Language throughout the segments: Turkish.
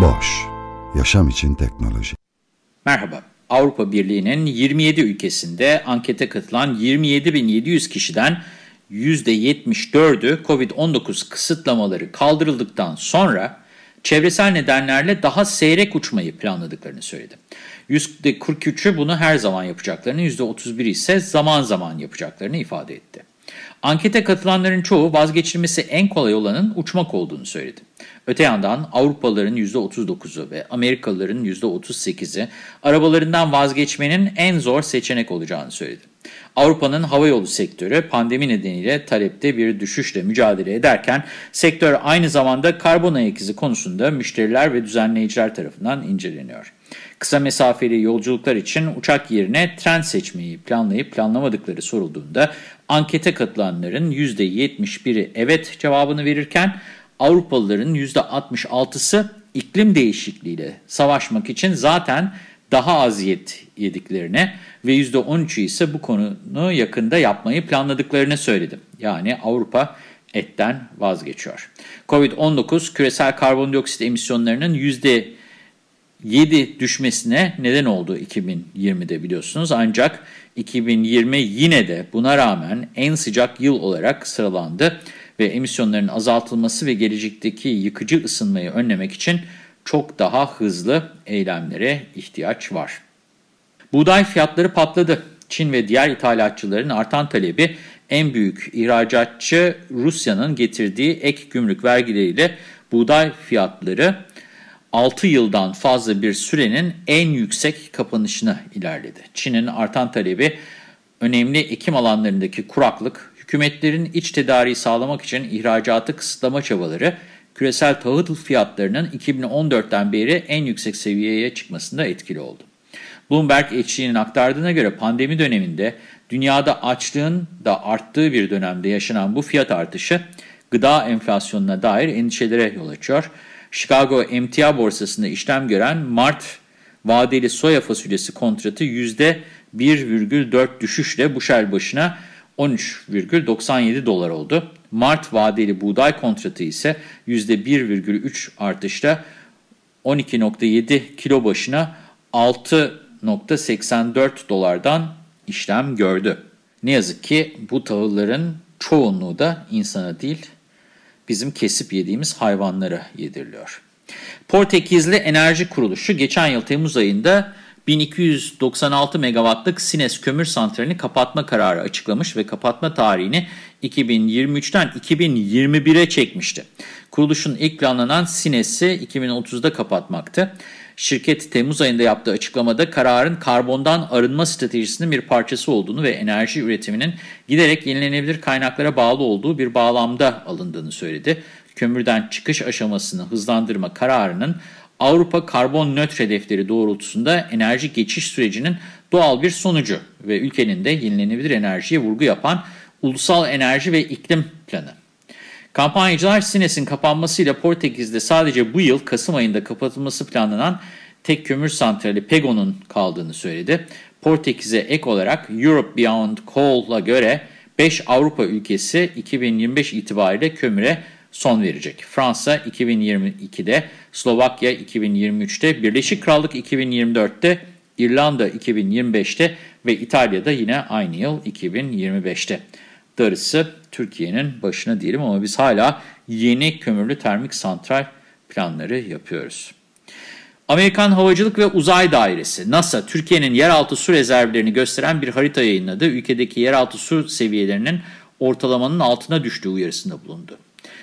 Boş, yaşam için teknoloji. Merhaba, Avrupa Birliği'nin 27 ülkesinde ankete katılan 27.700 kişiden %74'ü COVID-19 kısıtlamaları kaldırıldıktan sonra çevresel nedenlerle daha seyrek uçmayı planladıklarını söyledi. %43'ü bunu her zaman yapacaklarını, %31'i ise zaman zaman yapacaklarını ifade etti. Ankete katılanların çoğu vazgeçilmesi en kolay olanın uçmak olduğunu söyledi. Öte yandan Avrupalıların %39'u ve Amerikalıların %38'i arabalarından vazgeçmenin en zor seçenek olacağını söyledi. Avrupa'nın havayolu sektörü pandemi nedeniyle talepte bir düşüşle mücadele ederken sektör aynı zamanda karbon ayak izi konusunda müşteriler ve düzenleyiciler tarafından inceleniyor. Kısa mesafeli yolculuklar için uçak yerine tren seçmeyi planlayıp planlamadıkları sorulduğunda ankete katılanların %71'i evet cevabını verirken Avrupalıların %66'sı iklim değişikliğiyle savaşmak için zaten daha az yediklerine ve %13'ü ise bu konunu yakında yapmayı planladıklarını söyledi. Yani Avrupa etten vazgeçiyor. Covid-19 küresel karbondioksit emisyonlarının %7 düşmesine neden oldu 2020'de biliyorsunuz. Ancak 2020 yine de buna rağmen en sıcak yıl olarak sıralandı ve emisyonların azaltılması ve gelecekteki yıkıcı ısınmayı önlemek için çok daha hızlı eylemlere ihtiyaç var. Buğday fiyatları patladı. Çin ve diğer ithalatçıların artan talebi en büyük ihracatçı Rusya'nın getirdiği ek gümrük vergileriyle buğday fiyatları 6 yıldan fazla bir sürenin en yüksek kapanışına ilerledi. Çin'in artan talebi önemli ekim alanlarındaki kuraklık, hükümetlerin iç tedariği sağlamak için ihracatı kısıtlama çabaları, küresel tahıl fiyatlarının 2014'ten beri en yüksek seviyeye çıkmasında etkili oldu. Bloomberg eşliğinin aktardığına göre pandemi döneminde dünyada açlığın da arttığı bir dönemde yaşanan bu fiyat artışı gıda enflasyonuna dair endişelere yol açıyor. Chicago emtia borsasında işlem gören Mart vadeli soya fasulyesi kontratı %1,4 düşüşle Bushel başına 13,97 dolar oldu. Mart vadeli buğday kontratı ise %1,3 artışla 12,7 kilo başına 6,84 dolardan işlem gördü. Ne yazık ki bu tahılların çoğunluğu da insana değil, bizim kesip yediğimiz hayvanlara yediriliyor. Portekizli Enerji Kuruluşu geçen yıl Temmuz ayında 1296 megawattlık Sines kömür santralini kapatma kararı açıklamış ve kapatma tarihini 2023'ten 2021'e çekmişti. Kuruluşun ilk planlanan Sines'i 2030'da kapatmaktı. Şirket Temmuz ayında yaptığı açıklamada kararın karbondan arınma stratejisinin bir parçası olduğunu ve enerji üretiminin giderek yenilenebilir kaynaklara bağlı olduğu bir bağlamda alındığını söyledi. Kömürden çıkış aşamasını hızlandırma kararının Avrupa karbon nötr hedefleri doğrultusunda enerji geçiş sürecinin doğal bir sonucu ve ülkenin de yenilenebilir enerjiye vurgu yapan Ulusal Enerji ve İklim Planı. Kampanyacılar Sines'in kapanmasıyla Portekiz'de sadece bu yıl Kasım ayında kapatılması planlanan tek kömür santrali Pego'nun kaldığını söyledi. Portekiz'e ek olarak Europe Beyond Coal'a göre 5 Avrupa ülkesi 2025 itibariyle kömüre son verecek. Fransa 2022'de, Slovakya 2023'te, Birleşik Krallık 2024'te, İrlanda 2025'te ve İtalya'da yine aynı yıl 2025'te. Darısı Türkiye'nin başına diyelim ama biz hala yeni kömürlü termik santral planları yapıyoruz. Amerikan Havacılık ve Uzay Dairesi NASA, Türkiye'nin yeraltı su rezervlerini gösteren bir harita yayınladı. Ülkedeki yeraltı su seviyelerinin ortalamanın altına düştüğü uyarısında bulundu.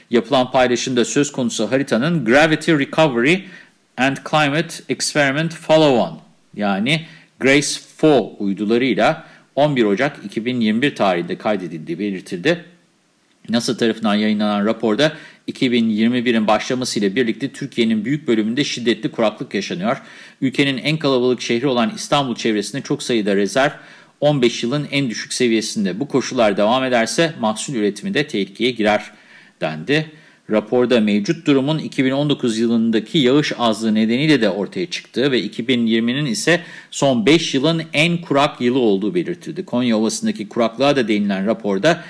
Yapılan paylaşımda söz konusu haritanın Gravity Recovery and Climate Experiment Follow-on yani GRACE-4 uydularıyla 11 Ocak 2021 tarihinde kaydedildiği belirtildi. NASA tarafından yayınlanan raporda 2021'in başlamasıyla birlikte Türkiye'nin büyük bölümünde şiddetli kuraklık yaşanıyor. Ülkenin en kalabalık şehri olan İstanbul çevresinde çok sayıda rezerv 15 yılın en düşük seviyesinde. Bu koşullar devam ederse mahsul üretimi de tehlikeye girer dendi. Raporda mevcut durumun 2019 yılındaki yağış azlığı nedeniyle de ortaya çıktığı ve 2020'nin ise son 5 yılın en kurak yılı olduğu belirtildi. Konya Ovası'ndaki kuraklığa da değinilen raporda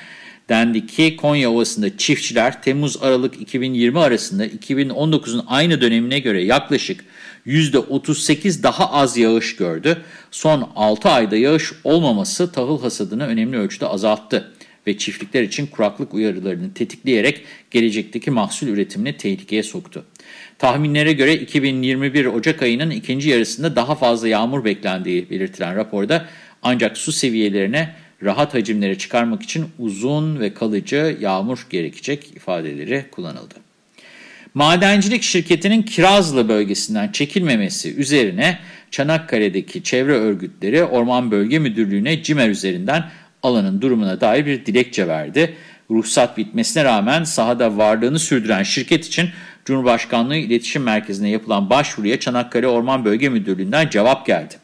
dendi ki Konya Ovası'nda çiftçiler Temmuz-Aralık 2020 arasında 2019'un aynı dönemine göre yaklaşık %38 daha az yağış gördü. Son 6 ayda yağış olmaması tahıl hasadını önemli ölçüde azalttı ve çiftlikler için kuraklık uyarılarını tetikleyerek gelecekteki mahsul üretimini tehlikeye soktu. Tahminlere göre 2021 Ocak ayının ikinci yarısında daha fazla yağmur beklendiği belirtilen raporda ancak su seviyelerine rahat hacimlere çıkarmak için uzun ve kalıcı yağmur gerekecek ifadeleri kullanıldı. Madencilik şirketinin Kirazlı bölgesinden çekilmemesi üzerine Çanakkale'deki çevre örgütleri Orman Bölge Müdürlüğü'ne CİMER üzerinden alanın durumuna dair bir dilekçe verdi. Ruhsat bitmesine rağmen sahada varlığını sürdüren şirket için Cumhurbaşkanlığı İletişim Merkezi'ne yapılan başvuruya Çanakkale Orman Bölge Müdürlüğü'nden cevap geldi.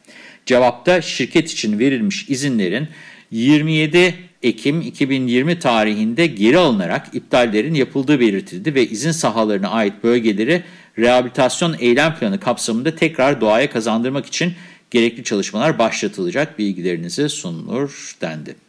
Cevapta şirket için verilmiş izinlerin 27 Ekim 2020 tarihinde geri alınarak iptallerin yapıldığı belirtildi ve izin sahalarına ait bölgeleri rehabilitasyon eylem planı kapsamında tekrar doğaya kazandırmak için gerekli çalışmalar başlatılacak bilgilerinize sunulur dendi.